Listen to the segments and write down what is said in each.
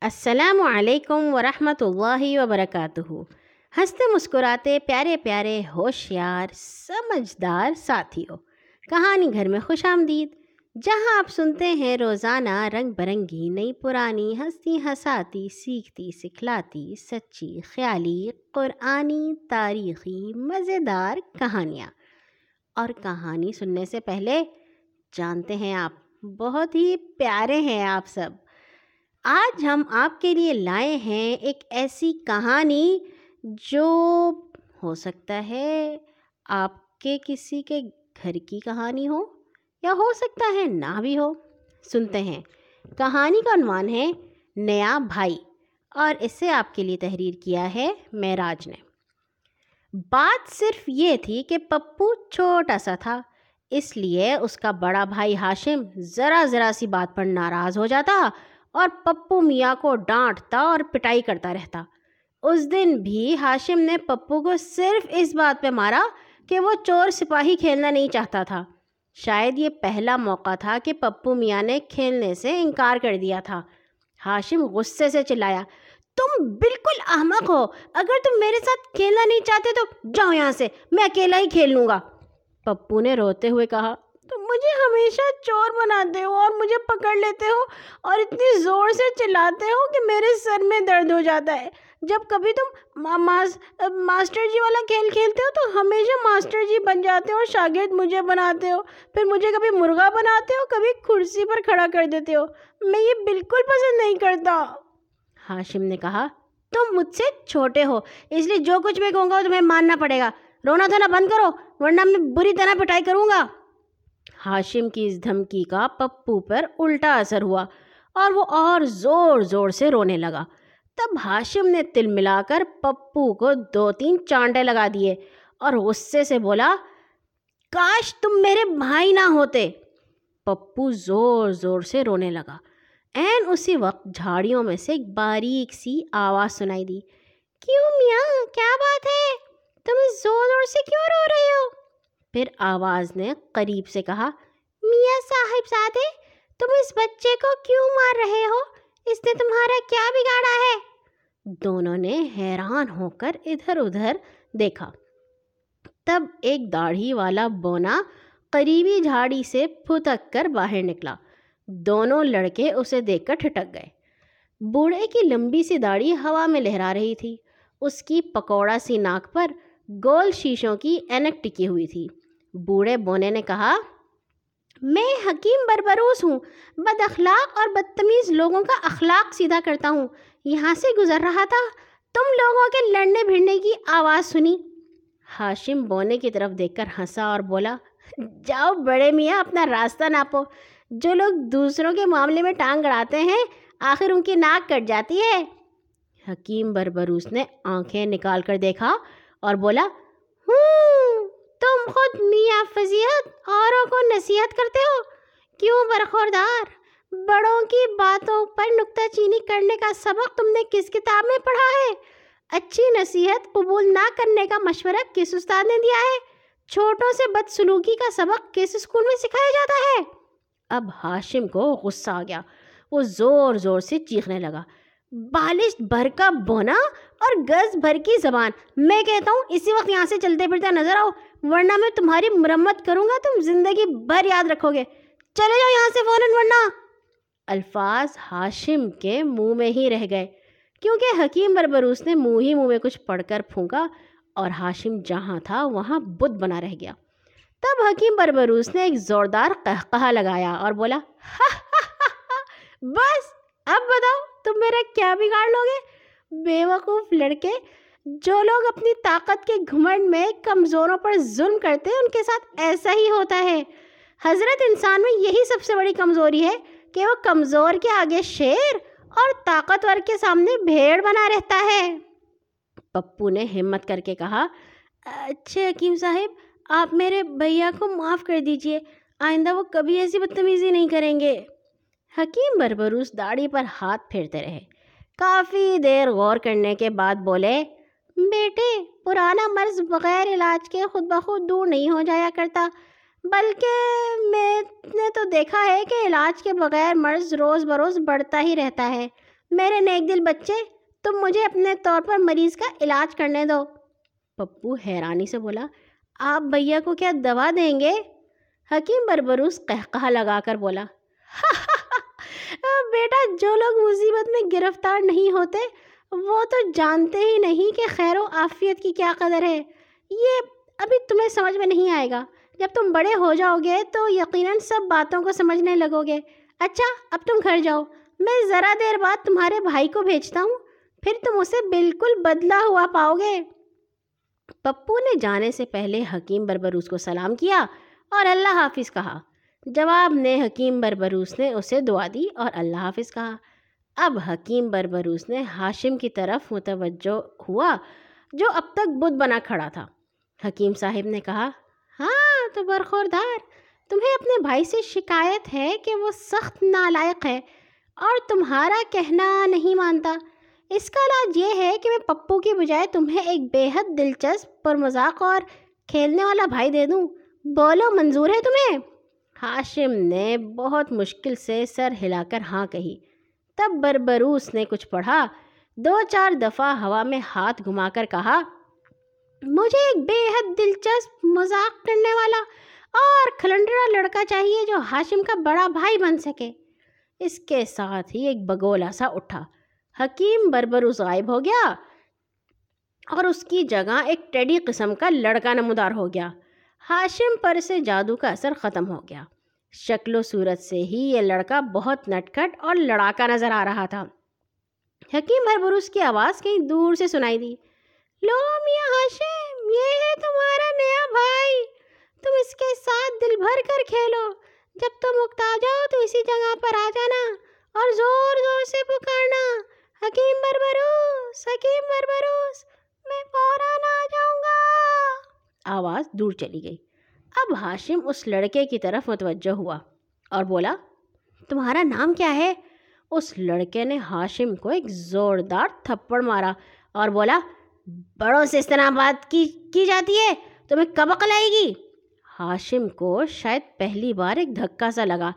السلام علیکم ورحمۃ اللہ وبرکاتہ۔ ہنستے مسکراتے پیارے پیارے ہوشیار، سمجھدار ساتھیوں، کہانی گھر میں خوش آمدید۔ جہاں آپ سنتے ہیں روزانہ رنگ برنگی، نئی پرانی، ہنستی ہساتی سیکھتی سکھلاتی، سچی خیالی، قرآنی، تاریخی، مزیدار کہانیاں۔ اور کہانی سننے سے پہلے جانتے ہیں آپ، بہت ہی پیارے ہیں آپ سب۔ آج ہم آپ کے لیے لائے ہیں ایک ایسی کہانی جو ہو سکتا ہے آپ کے کسی کے گھر کی کہانی ہو یا ہو سکتا ہے نہ بھی ہو۔ سنتے ہیں۔ کہانی کا عنوان ہے نیا بھائی اور اسے آپ کے لیے تحریر کیا ہے معراج نے۔ بات صرف یہ تھی کہ پپو چھوٹا سا تھا، اس لیے اس کا بڑا بھائی ہاشم ذرا ذرا سی بات پر ناراض ہو جاتا اور پپو میاں کو ڈانٹتا اور پٹائی کرتا رہتا۔ اس دن بھی ہاشم نے پپو کو صرف اس بات پہ مارا کہ وہ چور سپاہی کھیلنا نہیں چاہتا تھا۔ شاید یہ پہلا موقع تھا کہ پپو میاں نے کھیلنے سے انکار کر دیا تھا۔ ہاشم غصے سے چلایا، تم بالکل احمق ہو۔ اگر تم میرے ساتھ کھیلنا نہیں چاہتے تو جاؤ یہاں سے، میں اکیلا ہی کھیل لوں گا۔ پپو نے روتے ہوئے کہا۔ تم مجھے ہمیشہ چور بناتے ہو اور مجھے پکڑ لیتے ہو اور اتنی زور سے چلاتے ہو کہ میرے سر میں درد ہو جاتا ہے۔ جب کبھی تم ماسٹر جی والا کھیل کھیلتے ہو تو ہمیشہ ماسٹر جی بن جاتے ہو اور شاگرد مجھے بناتے ہو۔ پھر مجھے کبھی مرغا بناتے ہو، کبھی کرسی پر کھڑا کر دیتے ہو۔ میں یہ بالکل پسند نہیں کرتا۔ ہاشم نے کہا، تم مجھ سے چھوٹے ہو، اس لیے جو کچھ میں کہوں گا تمہیں ماننا پڑے گا۔ رونا تھونا بند کرو، ورنہ میں بری طرح پٹائی کروں گا۔ ہاشم کی اس دھمکی کا پپو پر الٹا اثر ہوا اور وہ اور زور زور سے رونے لگا۔ تب ہاشم نے تل ملا کر پپو کو دو تین چانٹے لگا دیے اور غصے سے بولا، کاش تم میرے بھائی نہ ہوتے۔ پپو زور زور سے رونے لگا۔ این اسی وقت جھاڑیوں میں سے ایک باریک سی آواز سنائی دی۔ کیوں میاں؟ کیا بات ہے؟ تم اس زور زور سے کیوں رو رہے ہو؟ پھر آواز نے قریب سے کہا، میاں صاحب زادے، تم اس بچے کو کیوں مار رہے ہو؟ اس نے تمہارا کیا بگاڑا ہے? دونوں نے حیران ہو کر ادھر ادھر دیکھا۔ تب ایک داڑھی والا بونا قریبی جھاڑی سے پھتک کر باہر نکلا۔ دونوں لڑکے اسے دیکھ کر ٹھٹک گئے۔ بوڑھے کی لمبی سی داڑھی ہوا میں لہرا رہی تھی۔ اس کی پکوڑا سی ناک پر گول شیشوں کی اینک ٹکی ہوئی تھی۔ بوڑھے بونے نے کہا، میں حکیم بربروس ہوں، بد اخلاق اور بدتمیز لوگوں کا اخلاق سیدھا کرتا ہوں۔ یہاں سے گزر رہا تھا، تم لوگوں کے لڑنے بھیڑنے کی آواز سنی۔ ہاشم بونے کی طرف دیکھ کر ہنسا اور بولا، جاؤ بڑے میاں، اپنا راستہ ناپو۔ جو لوگ دوسروں کے معاملے میں ٹانگ گڑاتے ہیں، آخر ان کی ناک کٹ جاتی ہے۔ حکیم بربروس نے آنکھیں نکال کر دیکھا اور بولا، ہوں تم خود میاں فضیحت اوروں کو نصیحت کرتے ہو؟ کیوں برخوردار؟ بڑوں کی باتوں پر نکتہ چینی کرنے کا سبق تم نے کس کتاب میں پڑھا ہے؟ اچھی نصیحت قبول نہ کرنے کا مشورہ کس استاد نے دیا ہے؟ چھوٹوں سے بد سلوکی کا سبق کس اسکول میں سکھایا جاتا ہے؟ اب ہاشم کو غصہ آ گیا۔ وہ زور زور سے چیخنے لگا۔ بالش بھر کا بونا اور گز بھر کی زبان۔ میں کہتا ہوں، اسی وقت یہاں سے چلتے پھرتے نظر آؤ، ورنہ میں تمہاری مرمت کروں گا، تم زندگی بھر یاد رکھو گے۔ چلے جاؤ یہاں سے فوراً، ورنہ۔ الفاظ ہاشم کے منہ میں ہی رہ گئے، کیونکہ حکیم بربروس نے منہ ہی منہ میں کچھ پڑھ کر پھونکا اور ہاشم جہاں تھا، وہاں بدھ بنا رہ گیا۔ تب حکیم بربروس نے ایک زوردار قہقہ لگایا اور بولا بس، اب بتاؤ۔ تم میرا کیا بگاڑ لو گے بے وقوف لڑکے، جو لوگ اپنی طاقت کے گھمنڈ میں کمزوروں پر ظلم کرتے ہیں، ان کے ساتھ ایسا ہی ہوتا ہے۔ حضرت انسان میں یہی سب سے بڑی کمزوری ہے کہ وہ کمزور کے آگے شیر اور طاقتور کے سامنے بھیڑ بنا رہتا ہے۔ پپو نے ہمت کر کے کہا اچھے حکیم صاحب، آپ میرے بھیا کو معاف کر دیجیے، آئندہ وہ کبھی ایسی بدتمیزی نہیں کریں گے۔ حکیم بربروس داڑھی پر ہاتھ پھیرتے رہے۔ کافی دیر غور کرنے کے بعد بولے، بیٹے، پرانا مرض بغیر علاج کے خود بخود دور نہیں ہو جایا کرتا، بلکہ میں نے تو دیکھا ہے کہ علاج کے بغیر مرض روز بروز بڑھتا ہی رہتا ہے۔ میرے نیک دل بچے، تم مجھے اپنے طور پر مریض کا علاج کرنے دو۔ پپو حیرانی سے بولا، آپ بھیا کو کیا دوا دیں گے؟ حکیم بربروس قہقہ لگا کر بولا ہاں، ہاں، بیٹا، جو لوگ مصیبت میں گرفتار نہیں ہوتے، وہ تو جانتے ہی نہیں کہ خیر و عافیت کی کیا قدر ہے۔ یہ ابھی تمہیں سمجھ میں نہیں آئے گا۔ جب تم بڑے ہو جاؤ گے تو یقیناً سب باتوں کو سمجھنے لگو گے۔ اچھا اب تم گھر جاؤ۔ میں ذرا دیر بعد تمہارے بھائی کو بھیجتا ہوں، پھر تم اسے بالکل بدلا ہوا پاؤ گے۔ پپو نے جانے سے پہلے حکیم بربروس کو سلام کیا اور اللہ حافظ کہا۔ جواب نے حکیم بربروس نے اسے دعا دی اور اللہ حافظ کہا، اب حکیم بربروس نے ہاشم کی طرف متوجہ ہوا جو اب تک بدھ بنا کھڑا تھا۔ حکیم صاحب نے کہا ہاں تو برخوردار، تمہیں اپنے بھائی سے شکایت ہے کہ وہ سخت نالائق ہے اور تمہارا کہنا نہیں مانتا۔ اس کا علاج یہ ہے کہ میں پپو کی بجائے تمہیں ایک بے حد دلچسپ پر مذاق اور کھیلنے والا بھائی دے دوں۔ بولو، منظور ہے تمہیں؟ ہاشم نے بہت مشکل سے سر ہلا کر ہاں کہی۔ تب بربروس نے کچھ پڑھا۔ دو چار دفعہ ہوا میں ہاتھ گھما کر کہا، مجھے ایک بے حد دلچسپ مذاق کرنے والا اور کھلنڈرا لڑکا چاہیے جو ہاشم کا بڑا بھائی بن سکے۔ اس کے ساتھ ہی ایک بگولا سا اٹھا۔ حکیم بربروس غائب ہو گیا اور اس کی جگہ ایک ٹیڈی قسم کا لڑکا نمودار ہو گیا۔ ہاشم پر سے جادو کا اثر ختم ہو گیا۔ شکل و صورت سے ہی یہ لڑکا بہت نٹکٹ اور لڑاکا نظر آ رہا تھا۔ حکیم بربروس کی آواز کہیں دور سے سنائی دی۔ لو میاں ہاشم، یہ ہے تمہارا نیا بھائی۔ تم اس کے ساتھ دل بھر کر کھیلو۔ جب تم اکتا جاؤ تو اسی جگہ پر آ جانا اور زور زور سے پکارنا۔ حکیم بربروس حکیم بربروس میں فوراً آ جاؤں گا۔ آواز دور چلی گئی۔ اب ہاشم اس لڑکے کی طرف متوجہ ہوا اور بولا، تمہارا نام کیا ہے؟ اس لڑکے نے ہاشم کو ایک زوردار تھپڑ مارا اور بولا، بڑوں سے اس طرح بات کی کی جاتی ہے؟ تمہیں کب عقل آئے گی؟ ہاشم کو شاید پہلی بار ایک دھکا سا لگا۔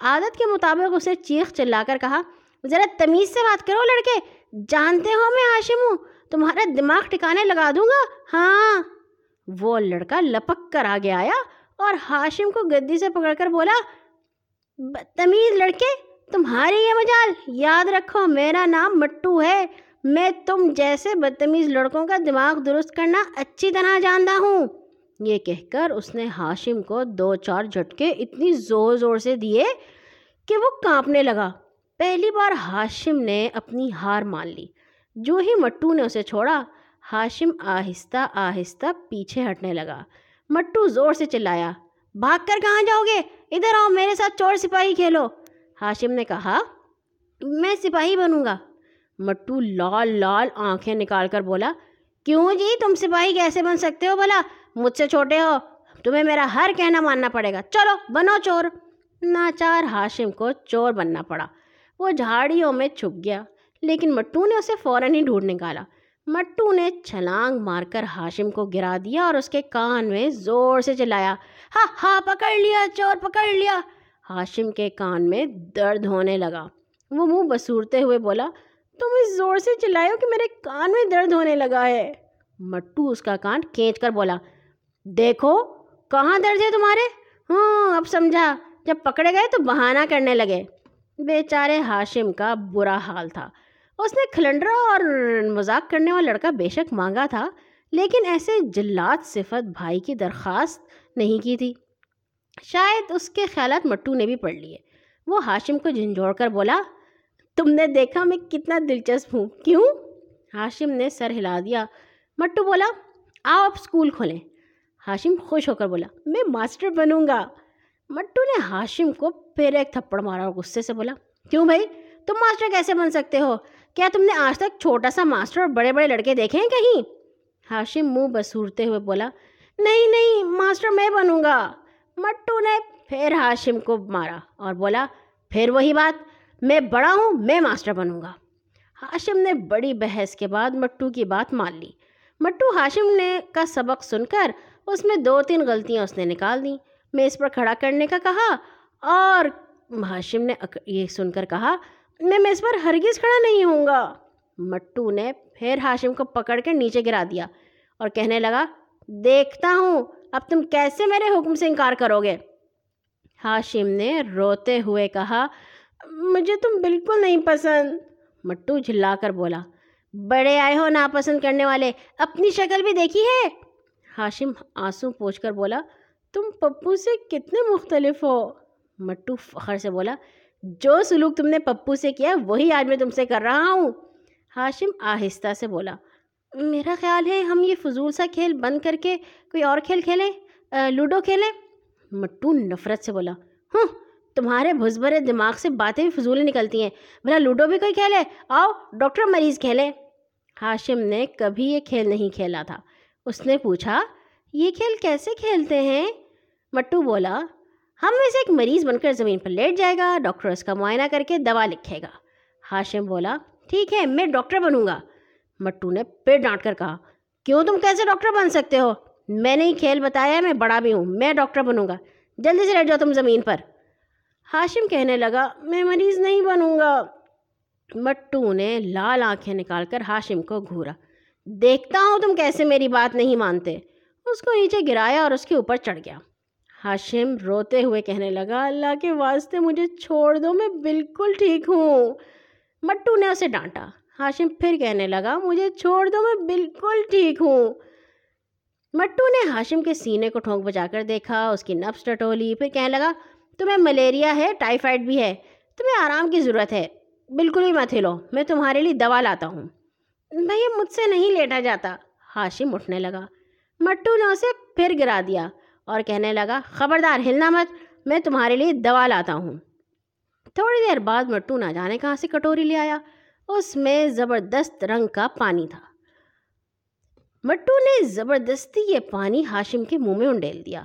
عادت کے مطابق اسے چیخ چلا کر کہا، ذرا تمیز سے بات کرو لڑکے، جانتے ہو میں ہاشم ہوں، تمہارا دماغ ٹکانے لگا دوں گا؟ ہاں! وہ لڑکا لپک کر آگے آیا اور ہاشم کو گدی سے پکڑ کر بولا، بدتمیز لڑکے تمہاری یہ مجال، یاد رکھو میرا نام مٹو ہے۔ میں تم جیسے بدتمیز لڑکوں کا دماغ درست کرنا اچھی طرح جانتا ہوں یہ کہہ کر اس نے ہاشم کو دو چار جھٹکے اتنی زور زور سے دیے کہ وہ کانپنے لگا۔ پہلی بار ہاشم نے اپنی ہار مان لی۔ جو ہی مٹو نے اسے چھوڑا ہاشم آہستہ آہستہ پیچھے ہٹنے لگا۔ مٹو زور سے چلایا، بھاگ کر کہاں جاؤ گے؟ ادھر آؤ، میرے ساتھ چور سپاہی کھیلو ہاشم نے کہا، میں سپاہی بنوں گا مٹو لال لال آنکھیں نکال کر بولا، کیوں جی؟ تم سپاہی کیسے بن سکتے ہو بولا مجھ سے چھوٹے ہو، تمہیں میرا ہر کہنا ماننا پڑے گا۔ چلو، بنو چور ناچار ہاشم کو چور بننا پڑا۔ وہ جھاڑیوں میں چھپ گیا، لیکن مٹو نے اسے فوراً ہی ڈھونڈ نکالا۔ مٹو نے چھلانگ مار کر ہاشم کو گرا دیا اور اس کے کان میں زور سے چلایا ہاں ہاں پکڑ لیا، چور، پکڑ لیا۔ ہاشم کے کان میں درد ہونے لگا۔ وہ منہ بسورتے ہوئے بولا، تم اس زور سے چلائے کہ میرے کان میں درد ہونے لگا ہے۔ مٹو اس کا کان کھینچ کر بولا، دیکھو، کہاں درد ہے تمہارے؟ ہاں اب سمجھا۔ جب پکڑے گئے تو بہانہ کرنے لگے۔ بیچارے ہاشم کا برا حال تھا۔ اس نے کھلنڈرا اور مذاق کرنے والا لڑکا بے شک مانگا تھا، لیکن ایسے جلات صفت بھائی کی درخواست نہیں کی تھی۔ شاید اس کے خیالات مٹو نے بھی پڑھ لیے۔ وہ ہاشم کو جھنجھوڑ کر بولا، تم نے دیکھا میں کتنا دلچسپ ہوں، کیوں؟ ہاشم نے سر ہلا دیا۔ مٹو بولا، آؤ اب اسکول کھولیں۔ ہاشم خوش ہو کر بولا، میں ماسٹر بنوں گا۔ مٹو نے ہاشم کو پھر ایک تھپڑ مارا اور غصے سے بولا، کیوں بھائی؟ تم ماسٹر کیسے بن سکتے ہو؟ کیا تم نے آج تک چھوٹا سا ماسٹر اور بڑے بڑے لڑکے دیکھے ہیں کہیں؟ ہاشم منہ بسورتے ہوئے بولا، نہیں نہیں، ماسٹر میں بنوں گا۔ مٹو نے پھر ہاشم کو مارا اور بولا، پھر وہی بات، میں بڑا ہوں، میں ماسٹر بنوں گا۔ ہاشم نے بڑی بحث کے بعد مٹو کی بات مان لی۔ مٹو ہاشم نے کا سبق سن کر اس میں دو تین غلطیاں اس نے نکال دیں۔ میز پر کھڑا کرنے کا کہا اور ہاشم نے یہ سن کر کہا میں میں اس پر ہرگز کھڑا نہیں ہوں گا۔ مٹو نے پھر ہاشم کو پکڑ کر نیچے گرا دیا اور کہنے لگا، دیکھتا ہوں، اب تم کیسے میرے حکم سے انکار کرو گے؟ ہاشم نے روتے ہوئے کہا، مجھے تم بالکل نہیں پسند۔ مٹو جھلا کر بولا، بڑے آئے ہو ناپسند کرنے والے، اپنی شکل بھی دیکھی ہے؟ ہاشم آنسو پوچھ کر بولا، تم پپو سے کتنے مختلف ہو؟ مٹو فخر سے بولا جو سلوک تم نے پپو سے کیا، وہی آج میں تم سے کر رہا ہوں۔ ہاشم آہستہ سے بولا، میرا خیال ہے ہم یہ فضول سا کھیل بند کر کے کوئی اور کھیل کھیلیں لوڈو کھیلیں۔ مٹو نفرت سے بولا ہوں تمہارے بھرے دماغ سے باتیں بھی فضول نکلتی ہیں۔ بھلا لوڈو بھی کوئی کھیلے آؤ، ڈاکٹر مریض کھیلے ہاشم نے کبھی یہ کھیل نہیں کھیلا تھا۔ اس نے پوچھا، یہ کھیل کیسے کھیلتے ہیں؟ مٹو بولا ہم میں سے ایک مریض بن کر زمین پر لیٹ جائے گا، ڈاکٹر اس کا معائنہ کر کے دوا لکھے گا۔ ہاشم بولا، ٹھیک ہے، میں ڈاکٹر بنوں گا۔ مٹو نے پھر ڈانٹ کر کہا، کیوں تم کیسے ڈاکٹر بن سکتے ہو؟ میں نے ہی کھیل بتایا، میں بڑا بھی ہوں، میں ڈاکٹر بنوں گا۔ جلدی سے لیٹ جاؤ تم زمین پر۔ ہاشم کہنے لگا، میں مریض نہیں بنوں گا۔ مٹو نے لال آنکھیں نکال کر ہاشم کو گھورا۔ دیکھتا ہوں تم کیسے میری بات نہیں مانتے۔ اس کو نیچے گرایا اور اس کے اوپر چڑھ گیا۔ ہاشم روتے ہوئے کہنے لگا، اللہ کے واسطے مجھے چھوڑ دو، میں بالکل ٹھیک ہوں۔ مٹو نے اسے ڈانٹا۔ ہاشم پھر کہنے لگا، مجھے چھوڑ دو، میں بالکل ٹھیک ہوں۔ مٹو نے ہاشم کے سینے کو ٹھونک بجا کر دیکھا، اس کی نفس ٹٹولی۔ پھر کہنے لگا، تمہیں ملیریا ہے ٹائیفائڈ بھی ہے، تمہیں آرام کی ضرورت ہے۔ بالکل بھی مت ہلو، میں تمہارے لیے دوا لاتا ہوں۔ بھیا مجھ سے نہیں لیٹا جاتا۔ ہاشم اٹھنے لگا۔ مٹو نے اسے پھر گرا دیا۔ اور کہنے لگا، خبردار، ہلنا مت، میں تمہارے لیے دوا لاتا ہوں۔ تھوڑی دیر بعد مٹو نہ جانے کہاں سے کٹوری لے آیا۔ اس میں زبردست رنگ کا پانی تھا۔ مٹو نے زبردستی یہ پانی ہاشم کے منہ میں انڈیل دیا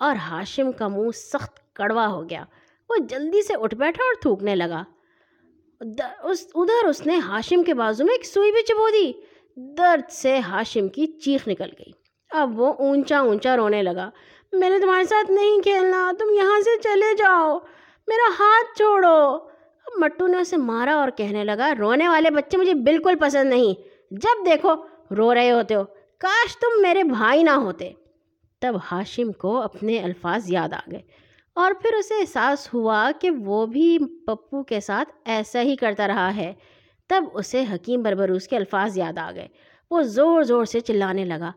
اور ہاشم کا منہ سخت کڑوا ہو گیا۔ وہ جلدی سے اٹھ بیٹھا اور تھوکنے لگا۔ اس، ادھر اس نے ہاشم کے بازو میں ایک سوئی بھی چبو دی۔ درد سے ہاشم کی چیخ نکل گئی۔ اب وہ اونچا اونچا رونے لگا۔ میں نے تمہارے ساتھ نہیں کھیلنا، تم یہاں سے چلے جاؤ۔ میرا ہاتھ چھوڑو۔ اب مٹو نے اسے مارا اور کہنے لگا، رونے والے بچے مجھے بالکل پسند نہیں۔ جب دیکھو، رو رہے ہوتے ہو۔ کاش تم میرے بھائی نہ ہوتے۔ تب ہاشم کو اپنے الفاظ یاد آ گئے۔ اور پھر اسے احساس ہوا کہ وہ بھی پپو کے ساتھ ایسا ہی کرتا رہا ہے۔ تب اسے حکیم بربروس کے الفاظ یاد آ گئے۔ وہ زور زور سے چلانے لگا۔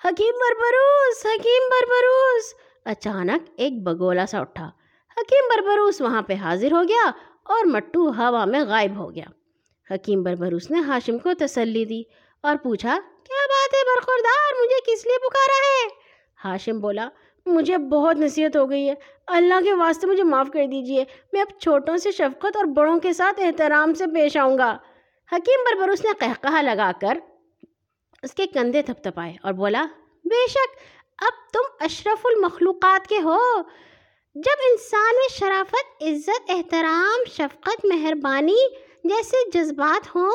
حکیم بربروس حکیم بربروس اچانک ایک بگولا سا اٹھا حکیم بربروس وہاں پہ حاضر ہو گیا اور مٹو ہوا میں غائب ہو گیا حکیم بربروس نے ہاشم کو تسلی دی اور پوچھا کیا بات ہے برخوردار مجھے کس لیے پکارا ہے ہاشم بولا مجھے بہت نصیحت ہو گئی ہے اللہ کے واسطے مجھے معاف کر دیجیے میں اب چھوٹوں سے شفقت اور بڑوں کے ساتھ احترام سے پیش آؤں گا حکیم بربروس نے قہقہ لگا کر اس کے کندھے تھپتھپائے اور بولا، بے شک، اب تم اشرف المخلوقات کے ہو۔ جب انسان میں شرافت، عزت، احترام، شفقت، مہربانی جیسے جذبات ہوں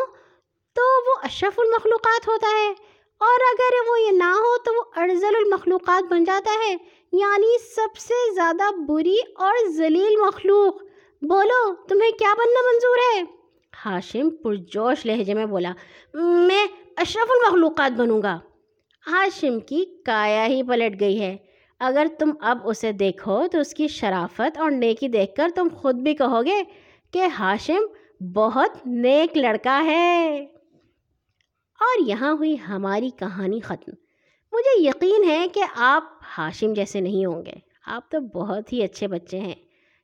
تو وہ اشرف المخلوقات ہوتا ہے۔ اور اگر وہ یہ نہ ہو تو وہ ارزل المخلوقات بن جاتا ہے۔ یعنی سب سے زیادہ بری اور ذلیل مخلوق۔ بولو، تمہیں کیا بننا منظور ہے؟ ہاشم پرجوش لہجے میں بولا، میں اشرف المخلوقات بنوں گا۔ ہاشم کی کایا ہی پلٹ گئی ہے۔ اگر تم اب اسے دیکھو تو اس کی شرافت اور نیکی دیکھ کر تم خود بھی کہو گے کہ ہاشم بہت نیک لڑکا ہے۔ اور یہاں ہوئی ہماری کہانی ختم۔ مجھے یقین ہے کہ آپ ہاشم جیسے نہیں ہوں گے۔ آپ تو بہت ہی اچھے بچے ہیں۔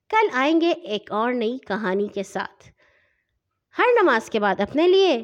کل آئیں گے ایک اور نئی کہانی کے ساتھ۔ ہر نماز کے بعد اپنے لیے۔